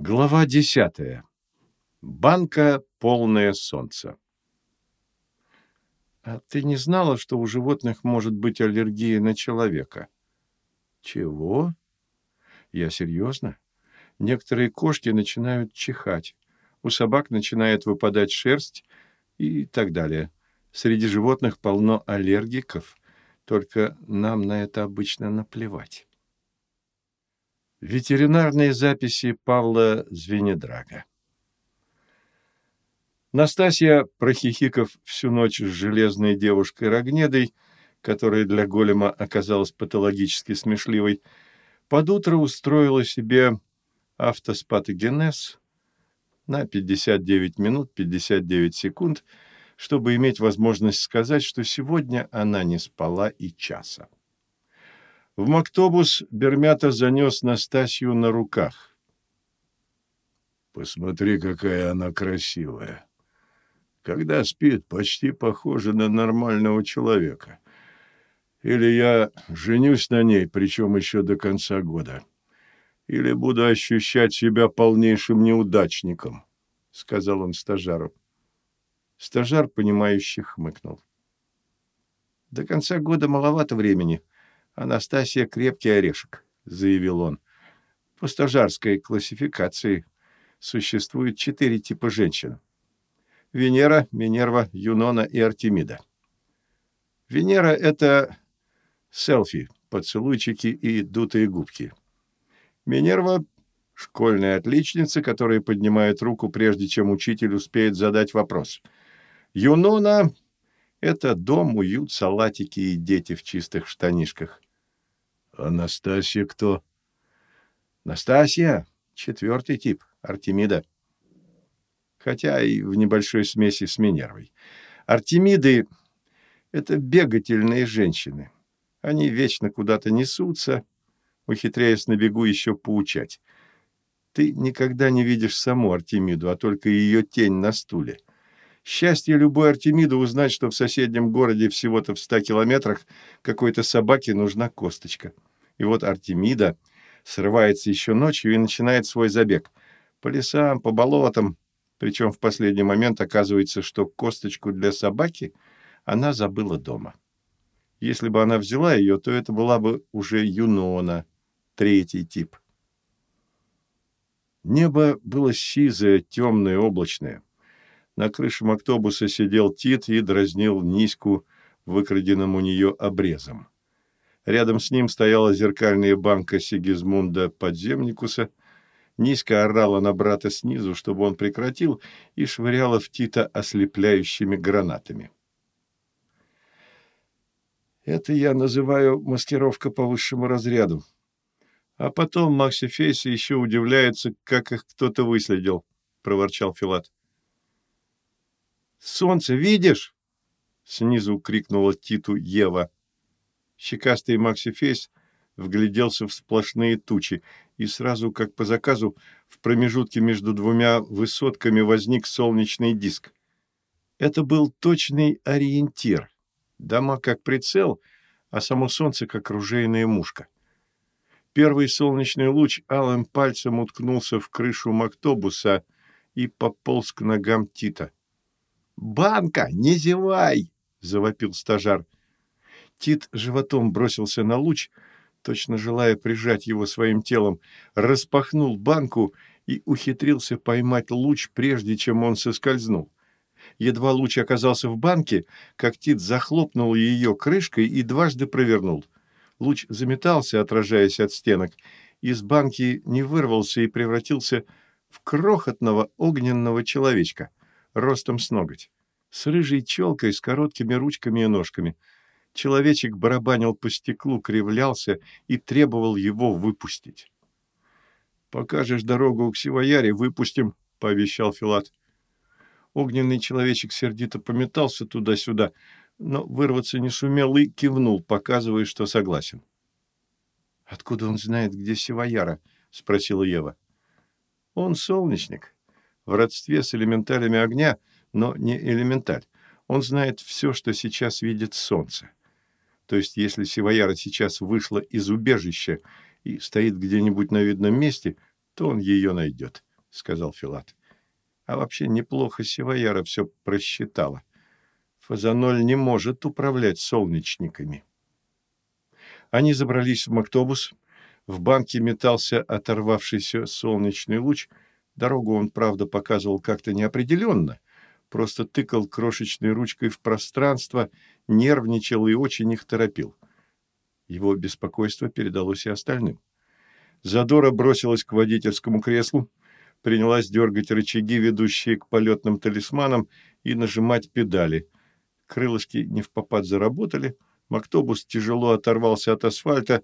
Глава десятая. Банка полное солнце. А ты не знала, что у животных может быть аллергия на человека? Чего? Я серьезно? Некоторые кошки начинают чихать, у собак начинает выпадать шерсть и так далее. Среди животных полно аллергиков, только нам на это обычно наплевать. Ветеринарные записи Павла Звенедрага Настасья, прохихиков всю ночь с железной девушкой Рогнедой, которая для голема оказалась патологически смешливой, под утро устроила себе автоспатогенез на 59 минут 59 секунд, чтобы иметь возможность сказать, что сегодня она не спала и часа. В Мактобус Бермята занес Настасью на руках. «Посмотри, какая она красивая. Когда спит, почти похожа на нормального человека. Или я женюсь на ней, причем еще до конца года. Или буду ощущать себя полнейшим неудачником», — сказал он стажару. Стажар, понимающе хмыкнул. «До конца года маловато времени», — Анастасия крепкий орешек, заявил он. По стажарской классификации существует четыре типа женщин. Венера, Минерва, Юнона и Артемида. Венера — это селфи, поцелуйчики и дутые губки. Минерва — школьная отличница, которая поднимает руку, прежде чем учитель успеет задать вопрос. Юнона — это дом, уют, салатики и дети в чистых штанишках. Анастасия кто? Настасья, четвертый тип, Артемида. Хотя и в небольшой смеси с Минервой. Артемиды — это бегательные женщины. Они вечно куда-то несутся, ухитряясь на бегу еще поучать. Ты никогда не видишь саму Артемиду, а только ее тень на стуле. Счастье любой Артемиды узнать, что в соседнем городе всего-то в ста километрах какой-то собаке нужна косточка. И вот Артемида срывается еще ночью и начинает свой забег. По лесам, по болотам. Причем в последний момент оказывается, что косточку для собаки она забыла дома. Если бы она взяла ее, то это была бы уже Юнона, третий тип. Небо было сизое, темное, облачное. На крыше мактобуса сидел Тит и дразнил Низку выкраденным у нее обрезом. Рядом с ним стояла зеркальная банка Сигизмунда Подземникуса, низко орала на брата снизу, чтобы он прекратил, и швыряла в Тита ослепляющими гранатами. Это я называю маскировка по высшему разряду. А потом Макси Фейси еще удивляется, как их кто-то выследил, — проворчал Филат. «Солнце видишь?» — снизу крикнула Титу Ева. Щекастый Макси Фейс вгляделся в сплошные тучи, и сразу, как по заказу, в промежутке между двумя высотками возник солнечный диск. Это был точный ориентир. Дома как прицел, а само солнце как ружейная мушка. Первый солнечный луч алым пальцем уткнулся в крышу мактобуса и пополз к ногам Тита. «Банка, не зевай!» — завопил стажар. Тит животом бросился на луч, точно желая прижать его своим телом, распахнул банку и ухитрился поймать луч, прежде чем он соскользнул. Едва луч оказался в банке, как Тит захлопнул ее крышкой и дважды провернул. Луч заметался, отражаясь от стенок, из банки не вырвался и превратился в крохотного огненного человечка, ростом с ноготь, с рыжей челкой, с короткими ручками и ножками — Человечек барабанил по стеклу, кривлялся и требовал его выпустить. «Покажешь дорогу к Сивояре, выпустим», — пообещал Филат. Огненный человечек сердито пометался туда-сюда, но вырваться не сумел и кивнул, показывая, что согласен. «Откуда он знает, где Сивояра?» — спросила Ева. «Он солнечник, в родстве с элементалями огня, но не элементаль. Он знает все, что сейчас видит солнце. То есть, если Сивояра сейчас вышла из убежища и стоит где-нибудь на видном месте, то он ее найдет. — сказал Филат. А вообще неплохо Сивояра все просчитала. Фазаноль не может управлять солнечниками. Они забрались в мактобус. В банке метался оторвавшийся солнечный луч. Дорогу он, правда, показывал как-то неопределенно. Просто тыкал крошечной ручкой в пространство, нервничал и очень их торопил. Его беспокойство передалось и остальным. Задора бросилась к водительскому креслу, принялась дергать рычаги, ведущие к полетным талисманам, и нажимать педали. Крылышки не в попад заработали, мактобус тяжело оторвался от асфальта,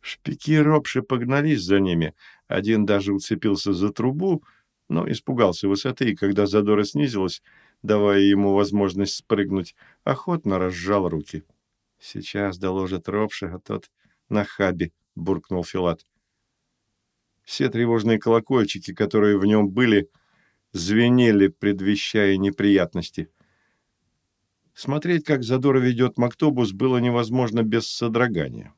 шпики ропши погнались за ними, один даже уцепился за трубу, но испугался высоты, и когда задора снизилась, давая ему возможность спрыгнуть, охотно разжал руки. «Сейчас доложит Ропши, а тот на хабе», — буркнул Филат. Все тревожные колокольчики, которые в нем были, звенели, предвещая неприятности. Смотреть, как Задора ведет Мактобус, было невозможно без содрогания.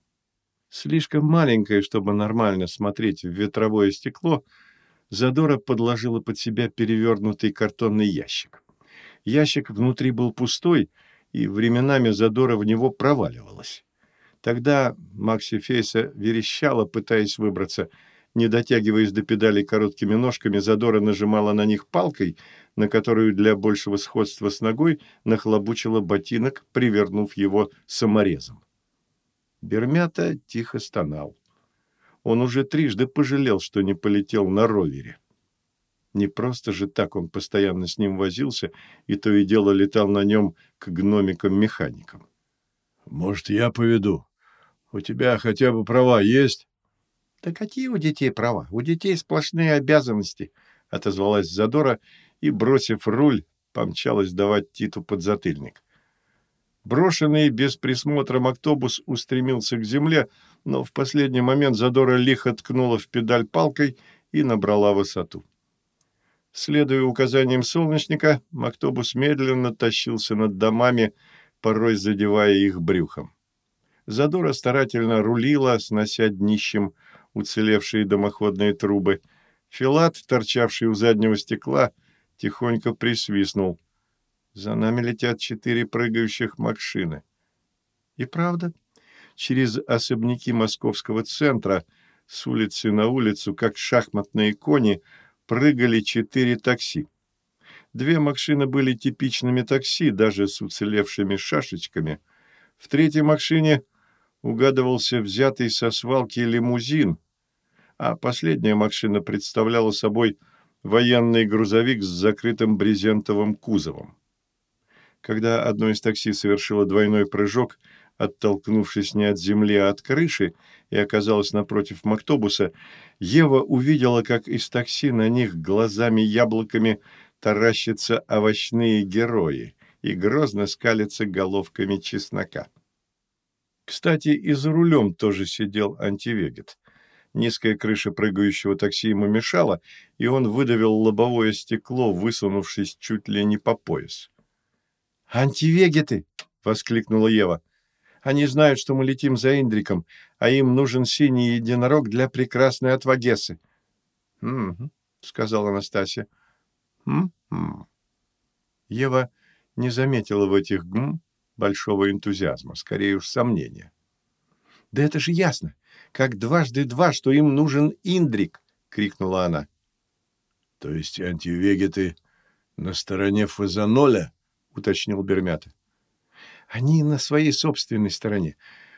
Слишком маленькое, чтобы нормально смотреть в ветровое стекло, Задора подложила под себя перевернутый картонный ящик. Ящик внутри был пустой, и временами Задора в него проваливалась. Тогда Макси Фейса верещала, пытаясь выбраться – не дотягиваясь до педалей короткими ножками, задора нажимала на них палкой, на которую для большего сходства с ногой нахлобучила ботинок, привернув его саморезом. Бермята тихо стонал. Он уже трижды пожалел, что не полетел на ровере. Не просто же так он постоянно с ним возился и то и дело летал на нем к гномикам-механикам. «Может, я поведу? У тебя хотя бы права есть?» «Да какие у детей права? У детей сплошные обязанности», — отозвалась Задора и, бросив руль, помчалась давать Титу подзатыльник. Брошенный без присмотра автобус устремился к земле, но в последний момент Задора лихо ткнула в педаль палкой и набрала высоту. Следуя указаниям солнечника, автобус медленно тащился над домами, порой задевая их брюхом. Задора старательно рулила, снося днищем уцелевшие дымоходные трубы. Филат, торчавший у заднего стекла, тихонько присвистнул. За нами летят четыре прыгающих машины. И правда, через особняки московского центра с улицы на улицу, как шахматные кони, прыгали четыре такси. Две машины были типичными такси, даже с уцелевшими шашечками. В третьей машине угадывался взятый со свалки лимузин, а последняя машина представляла собой военный грузовик с закрытым брезентовым кузовом. Когда одно из такси совершило двойной прыжок, оттолкнувшись не от земли, а от крыши, и оказалось напротив мактобуса, Ева увидела, как из такси на них глазами-яблоками таращатся овощные герои и грозно скалятся головками чеснока. Кстати, и за рулем тоже сидел антивегет. Низкая крыша прыгающего такси ему мешала, и он выдавил лобовое стекло, высунувшись чуть ли не по пояс. «Антивегеты!» — воскликнула Ева. «Они знают, что мы летим за Индриком, а им нужен синий единорог для прекрасной отвагесы». «Угу», — сказала Анастасия. Ева не заметила в этих «гм» большого энтузиазма, скорее уж сомнения. «Да это же ясно, как дважды два, что им нужен Индрик!» — крикнула она. «То есть антивегеты на стороне Фазаноля?» — уточнил Бермята. «Они на своей собственной стороне.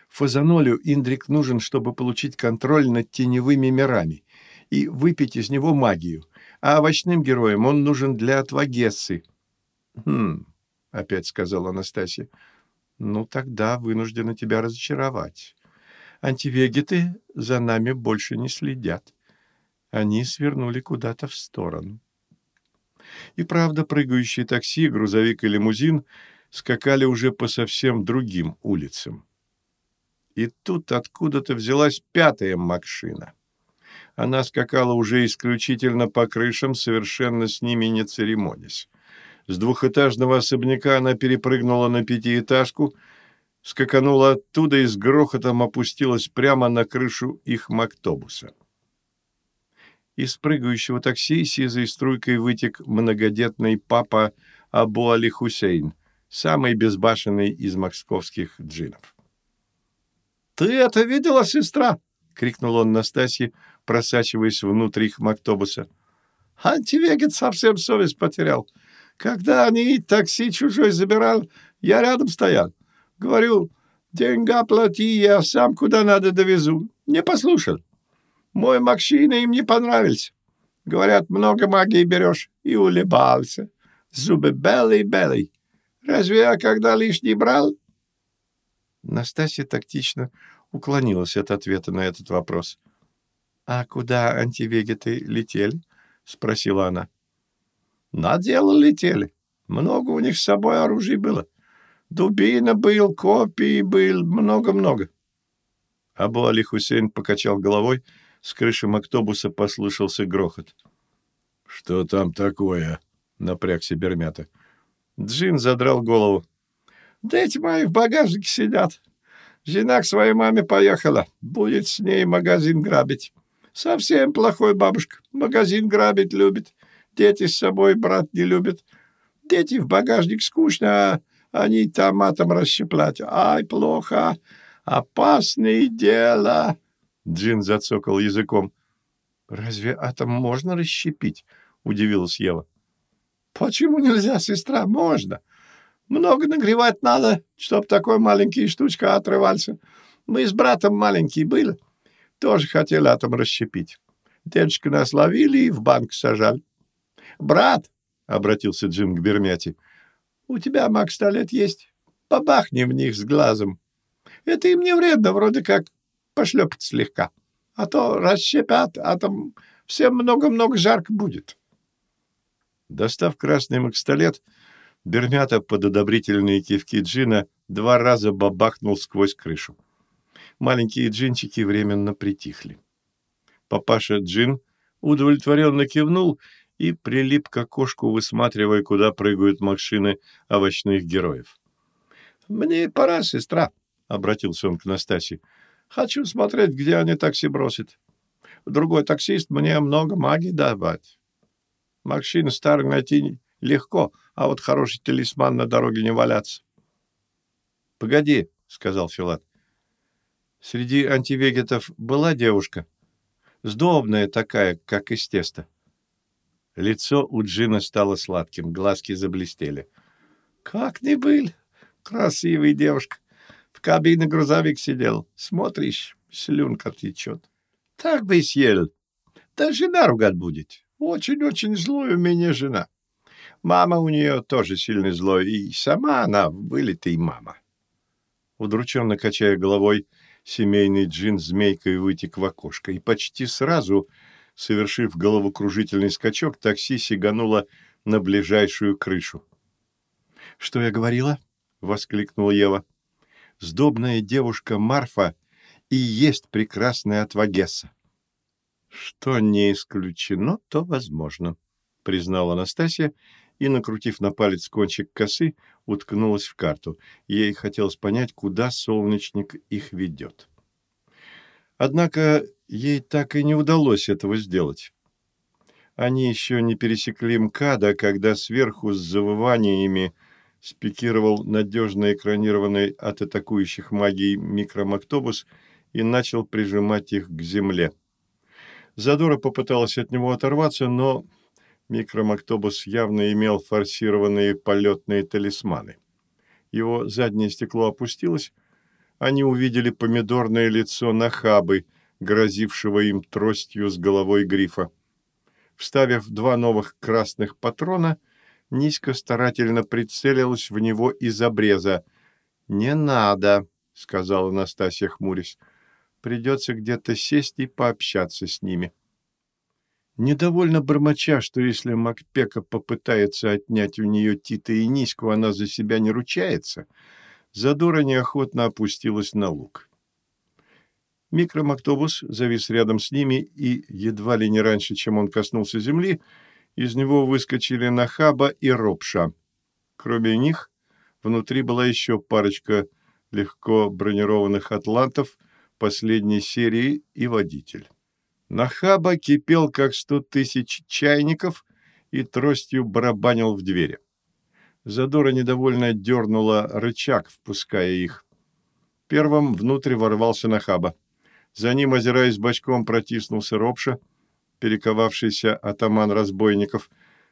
Фазанолю Индрик нужен, чтобы получить контроль над теневыми мирами и выпить из него магию, а овощным героям он нужен для отвагессы». «Хм», — опять сказала Анастасия, — ну, тогда вынуждена тебя разочаровать. Антивегеты за нами больше не следят. Они свернули куда-то в сторону. И правда, прыгающие такси, грузовик и лимузин скакали уже по совсем другим улицам. И тут откуда-то взялась пятая машина. Она скакала уже исключительно по крышам, совершенно с ними не церемонясь. С двухэтажного особняка она перепрыгнула на пятиэтажку, скаканула оттуда и с грохотом опустилась прямо на крышу их мактобуса. Из прыгающего такси сизой струйкой вытек многодетный папа Абу Али Хусейн, самый безбашенный из московских джинов. «Ты это видела, сестра?» — крикнул он Настасье, просачиваясь внутрь их мактобуса. «Антивегет совсем совесть потерял. Когда они такси чужой забирал, я рядом стоял. Говорю, деньга плати, я сам куда надо довезу. Не послушал. Мой Макшина им не понравился. Говорят, много магии берешь. И улыбался. Зубы белые-белые. Разве я когда лишний брал? Настасья тактично уклонилась от ответа на этот вопрос. «А куда антивегеты летели?» — спросила она. «На дело летели. Много у них с собой оружия было. Дубина был, копий был, много-много». Абу Али Хусейн покачал головой с крыши мактобуса послышался грохот. «Что там такое?» — напрягся Бермята. Джин задрал голову. «Дети мои в багажнике сидят. Жена к своей маме поехала. Будет с ней магазин грабить. Совсем плохой бабушка. Магазин грабить любит. Дети с собой брат не любят. Дети в багажник скучно, а они томатом расщеплять. Ай, плохо. Опасное дело. Джин зацокал языком. «Разве атом можно расщепить?» — удивилась Ева. «Почему нельзя, сестра? Можно. Много нагревать надо, чтоб такой маленький штучка отрывался. Мы с братом маленькие были. Тоже хотели атом расщепить. Дедушка нас ловили и в банк сажали. «Брат!» — обратился Джин к Бермяти. «У тебя, Мак, лет есть? Побахни в них с глазом. Это им не вредно, вроде как пошлепать слегка. А то расщепят, а там всем много-много жарко будет. Достав красный макстолет, Бермята под одобрительные кивки Джина два раза бабахнул сквозь крышу. Маленькие джинчики временно притихли. Папаша Джин удовлетворенно кивнул и прилип к окошку, высматривая, куда прыгают машины овощных героев. «Мне пора, сестра», — обратился он к Настасье. Хочу смотреть, где они такси бросят. Другой таксист мне много магии давать. Машину старый найти легко, а вот хороший талисман на дороге не валяться. — Погоди, — сказал Филат. Среди антивегетов была девушка, сдобная такая, как из теста. Лицо у Джина стало сладким, глазки заблестели. — Как не был, красивая девушка кабине грузовик сидел. Смотришь, слюнка течет. Так бы и съел. Да жена ругать будет. Очень-очень злой у меня жена. Мама у нее тоже сильно злой, и сама она вылитая мама. Удрученно качая головой, семейный джин змейкой вытек в окошко, и почти сразу, совершив головокружительный скачок, такси сигануло на ближайшую крышу. — Что я говорила? — воскликнула Ева сдобная девушка Марфа и есть прекрасная Отвагесса. Что не исключено, то возможно, признала Анастасия и, накрутив на палец кончик косы, уткнулась в карту. Ей хотелось понять, куда солнечник их ведет. Однако ей так и не удалось этого сделать. Они еще не пересекли МКАДа, когда сверху с завываниями спикировал надежно экранированный от атакующих магий микромактобус и начал прижимать их к земле. Задора попыталась от него оторваться, но микромактобус явно имел форсированные полетные талисманы. Его заднее стекло опустилось, они увидели помидорное лицо Нахабы, грозившего им тростью с головой грифа. Вставив два новых красных патрона — Низко старательно прицелилась в него из обреза. «Не надо», — сказала Настасья, хмурясь. «Придется где-то сесть и пообщаться с ними». Недовольно бормоча, что если Макпека попытается отнять у нее Тита и Ниську, она за себя не ручается, Задора неохотно опустилась на луг. Микромактобус завис рядом с ними, и, едва ли не раньше, чем он коснулся земли, из него выскочили Нахаба и Ропша. Кроме них, внутри была еще парочка легко бронированных атлантов последней серии и водитель. Нахаба кипел, как сто тысяч чайников, и тростью барабанил в двери. Задора недовольно дернула рычаг, впуская их. Первым внутрь ворвался Нахаба. За ним, озираясь бочком, протиснулся Ропша, перековавшийся атаман разбойников.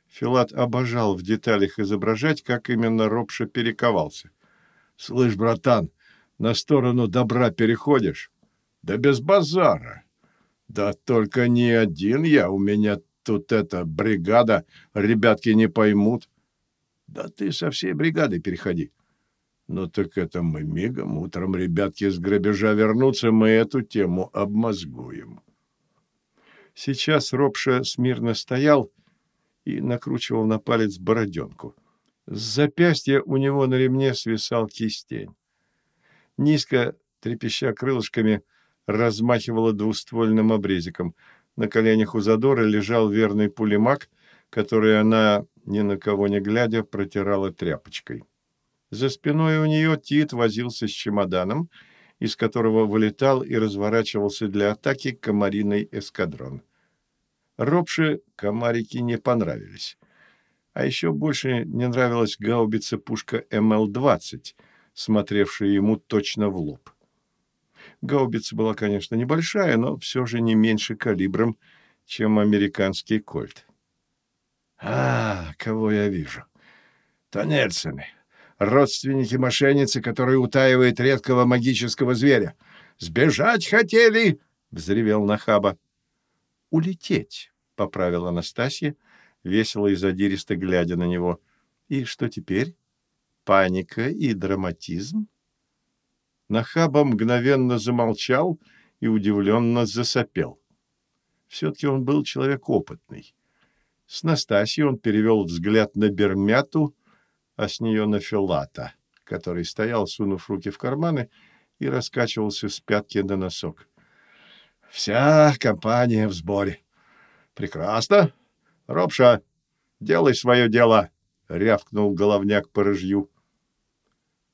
Филат обожал в деталях изображать, как именно Ропша перековался. «Слышь, братан, на сторону добра переходишь?» «Да без базара!» «Да только не один я, у меня тут эта бригада, ребятки не поймут». «Да ты со всей бригадой переходи». «Ну так это мы мигом, утром ребятки с грабежа вернутся, мы эту тему обмозгуем». Сейчас Ропша смирно стоял и накручивал на палец бороденку. С запястья у него на ремне свисал кистень. Низко, трепеща крылышками, размахивала двуствольным обрезиком. На коленях у Задора лежал верный пулемак, который она, ни на кого не глядя, протирала тряпочкой. За спиной у нее Тит возился с чемоданом, из которого вылетал и разворачивался для атаки комариный эскадрон. Ропше комарики не понравились. А еще больше не нравилась гаубица-пушка МЛ-20, смотревшая ему точно в лоб. Гаубица была, конечно, небольшая, но все же не меньше калибром, чем американский кольт. А, кого я вижу? Тоннельсоны. Родственники мошенницы, которые утаивают редкого магического зверя. Сбежать хотели, взревел Нахаба. Улететь, поправила Анастасия, весело и задиристо глядя на него. И что теперь? Паника и драматизм? Нахаба мгновенно замолчал и удивленно засопел. Все-таки он был человек опытный. С Настасьей он перевел взгляд на Бермяту, а с нее на Филата, который стоял, сунув руки в карманы, и раскачивался с пятки на носок. «Вся компания в сборе. Прекрасно. Робша, делай свое дело!» — рявкнул головняк по рыжью.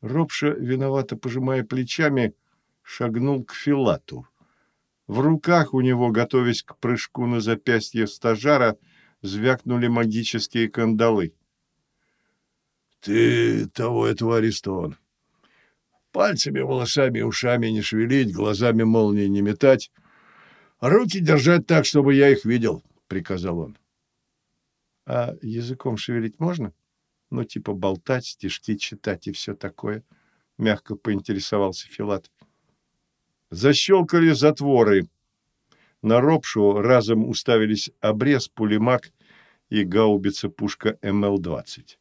Робша, виновато пожимая плечами, шагнул к Филату. В руках у него, готовясь к прыжку на запястье стажара, звякнули магические кандалы. «Ты того этого арестован. Пальцами, волосами, ушами не шевелить, глазами молнии не метать. Руки держать так, чтобы я их видел», — приказал он. «А языком шевелить можно?» Ну, типа болтать, стишки читать и все такое. Мягко поинтересовался Филат. Защелкали затворы. На ропшу разом уставились обрез, пулемак и гаубица-пушка МЛ-20.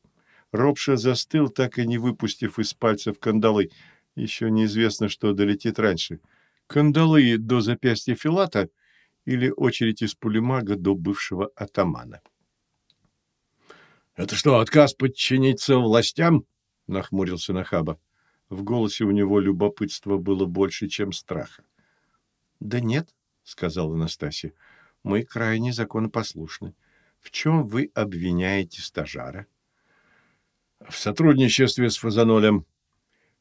Ропша застыл, так и не выпустив из пальцев кандалы. Еще неизвестно, что долетит раньше. Кандалы до запястья Филата или очередь из пулемага до бывшего атамана. «Это что, отказ подчиниться властям?» — нахмурился Нахаба. В голосе у него любопытство было больше, чем страха. «Да нет», — сказала Анастасия, — «мы крайне законопослушны. В чем вы обвиняете стажара?» «В сотрудничестве с Фазанолем.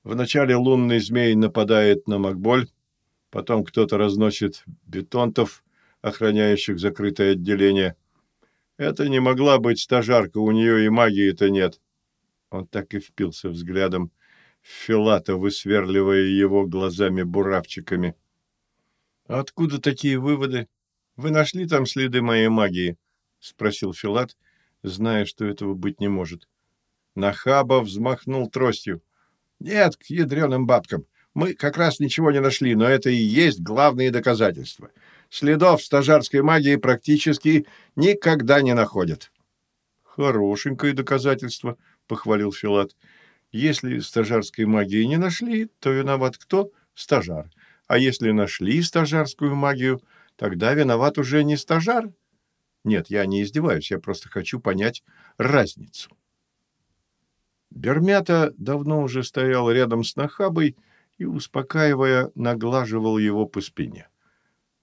Вначале лунный змей нападает на Макболь, потом кто-то разносит бетонтов, охраняющих закрытое отделение». Это не могла быть стажарка, у нее и магии-то нет. Он так и впился взглядом Филата, высверливая его глазами-буравчиками. «А «Откуда такие выводы? Вы нашли там следы моей магии?» — спросил Филат, зная, что этого быть не может. Нахаба взмахнул тростью. «Нет, к ядреным бабкам. Мы как раз ничего не нашли, но это и есть главные доказательства следов стажарской магии практически никогда не находят. Хорошенькое доказательство, похвалил Филат. Если стажарской магии не нашли, то виноват кто? Стажар. А если нашли стажарскую магию, тогда виноват уже не стажар. Нет, я не издеваюсь, я просто хочу понять разницу. Бермята давно уже стоял рядом с Нахабой и, успокаивая, наглаживал его по спине.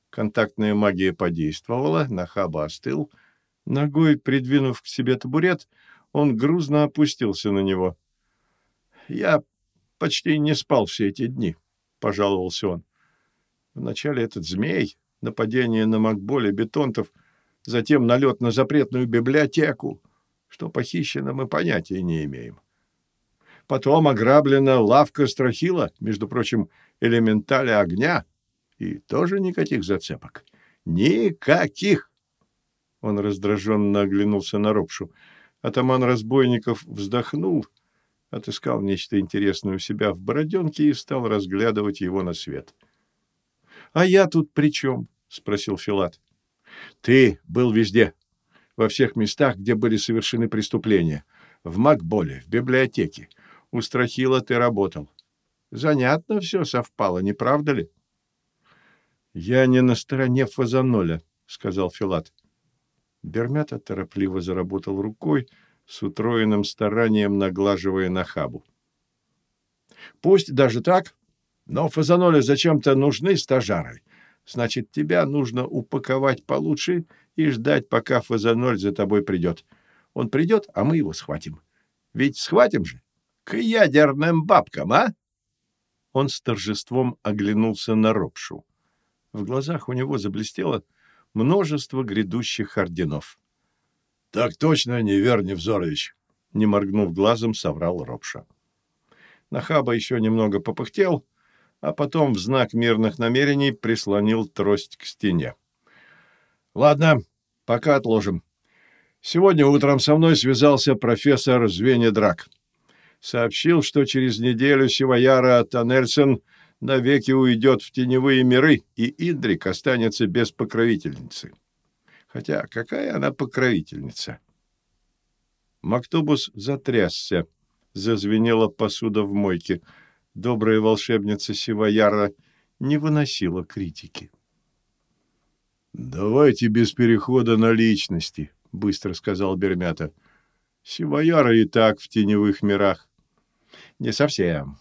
Контактная магия подействовала, Нахаба остыл. Ногой придвинув к себе табурет, он грузно опустился на него. «Я почти не спал все эти дни», — пожаловался он. Вначале этот змей, нападение на Макболе бетонтов, затем налет на запретную библиотеку. Что похищено, мы понятия не имеем. Потом ограблена лавка Страхила, между прочим, элементали огня, и тоже никаких зацепок. Никаких! Он раздраженно оглянулся на Ропшу. Атаман разбойников вздохнул, отыскал нечто интересное у себя в бороденке и стал разглядывать его на свет. — А я тут при чем? — спросил Филат. — Ты был везде, во всех местах, где были совершены преступления. В Макболе, в библиотеке. У Страхила ты работал. Занятно все совпало, не правда ли? — Я не на стороне Фазаноля, — сказал Филат. Бермята торопливо заработал рукой, с утроенным старанием наглаживая нахабу. «Пусть даже так, но Фазаноле зачем-то нужны стажары. Значит, тебя нужно упаковать получше и ждать, пока Фазаноль за тобой придет. Он придет, а мы его схватим. Ведь схватим же. К ядерным бабкам, а?» Он с торжеством оглянулся на Ропшу. В глазах у него заблестело множество грядущих орденов. — Так точно, Невер Невзорович, — не моргнув глазом, соврал Ропша. Нахаба еще немного попыхтел, а потом в знак мирных намерений прислонил трость к стене. — Ладно, пока отложим. Сегодня утром со мной связался профессор Звенедрак. Сообщил, что через неделю Сивояра Тоннельсон навеки уйдет в теневые миры, и Индрик останется без покровительницы. Хотя какая она покровительница? Мактобус затрясся. Зазвенела посуда в мойке. Добрая волшебница Сивояра не выносила критики. «Давайте без перехода на личности», — быстро сказал Бермята. «Сивояра и так в теневых мирах». «Не совсем.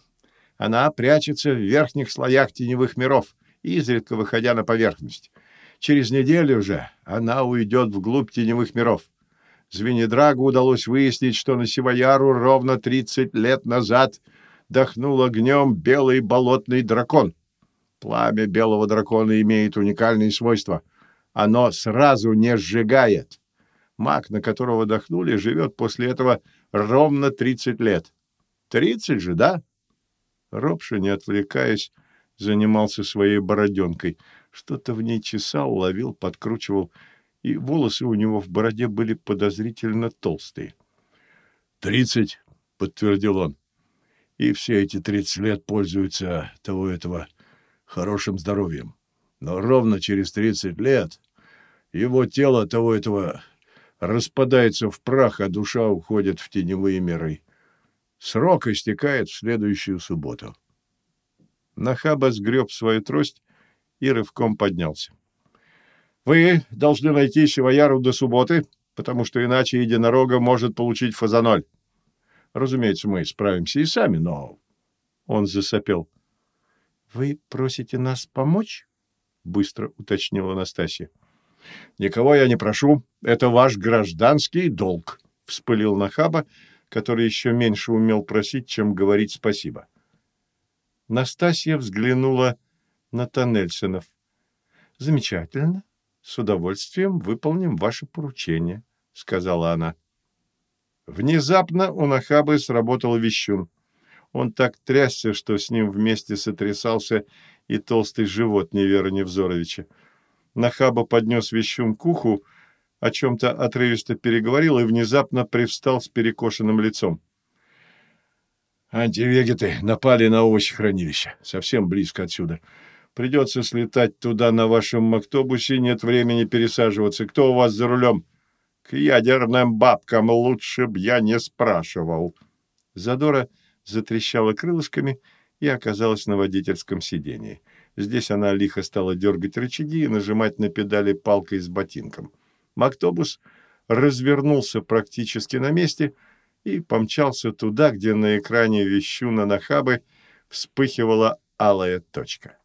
Она прячется в верхних слоях теневых миров, изредка выходя на поверхность. Через неделю же она уйдет вглубь теневых миров. Звенедрагу удалось выяснить, что на Сивояру ровно 30 лет назад дохнул огнем белый болотный дракон. Пламя белого дракона имеет уникальные свойства. Оно сразу не сжигает. Маг, на которого дохнули, живет после этого ровно 30 лет. 30 же, да? Робша, не отвлекаясь, занимался своей бороденкой. Что-то в ней чесал, ловил, подкручивал, и волосы у него в бороде были подозрительно толстые. «Тридцать», — подтвердил он. «И все эти тридцать лет пользуются того этого хорошим здоровьем. Но ровно через тридцать лет его тело того этого распадается в прах, а душа уходит в теневые миры. Срок истекает в следующую субботу. Нахаба сгреб свою трость и рывком поднялся. «Вы должны найти Сивояру до субботы, потому что иначе единорога может получить фазаноль. Разумеется, мы справимся и сами, но...» Он засопел. «Вы просите нас помочь?» — быстро уточнила Анастасия. «Никого я не прошу. Это ваш гражданский долг», — вспылил Нахаба, который еще меньше умел просить, чем говорить спасибо. Настасья взглянула на Тоннельсонов. «Замечательно. С удовольствием выполним ваше поручение», — сказала она. Внезапно у Нахабы сработал вещун. Он так трясся, что с ним вместе сотрясался и толстый живот Невера Невзоровича. Нахаба поднес вещун к уху, о чем-то отрывисто переговорил и внезапно привстал с перекошенным лицом. «Антивегеты напали на овощехранилище, совсем близко отсюда. Придется слетать туда на вашем автобусе, нет времени пересаживаться. Кто у вас за рулем?» «К ядерным бабкам лучше б я не спрашивал». Задора затрещала крылышками и оказалась на водительском сидении. Здесь она лихо стала дергать рычаги и нажимать на педали палкой с ботинком. Мактобус развернулся практически на месте и помчался туда, где на экране вещуна Нахабы вспыхивала алая точка.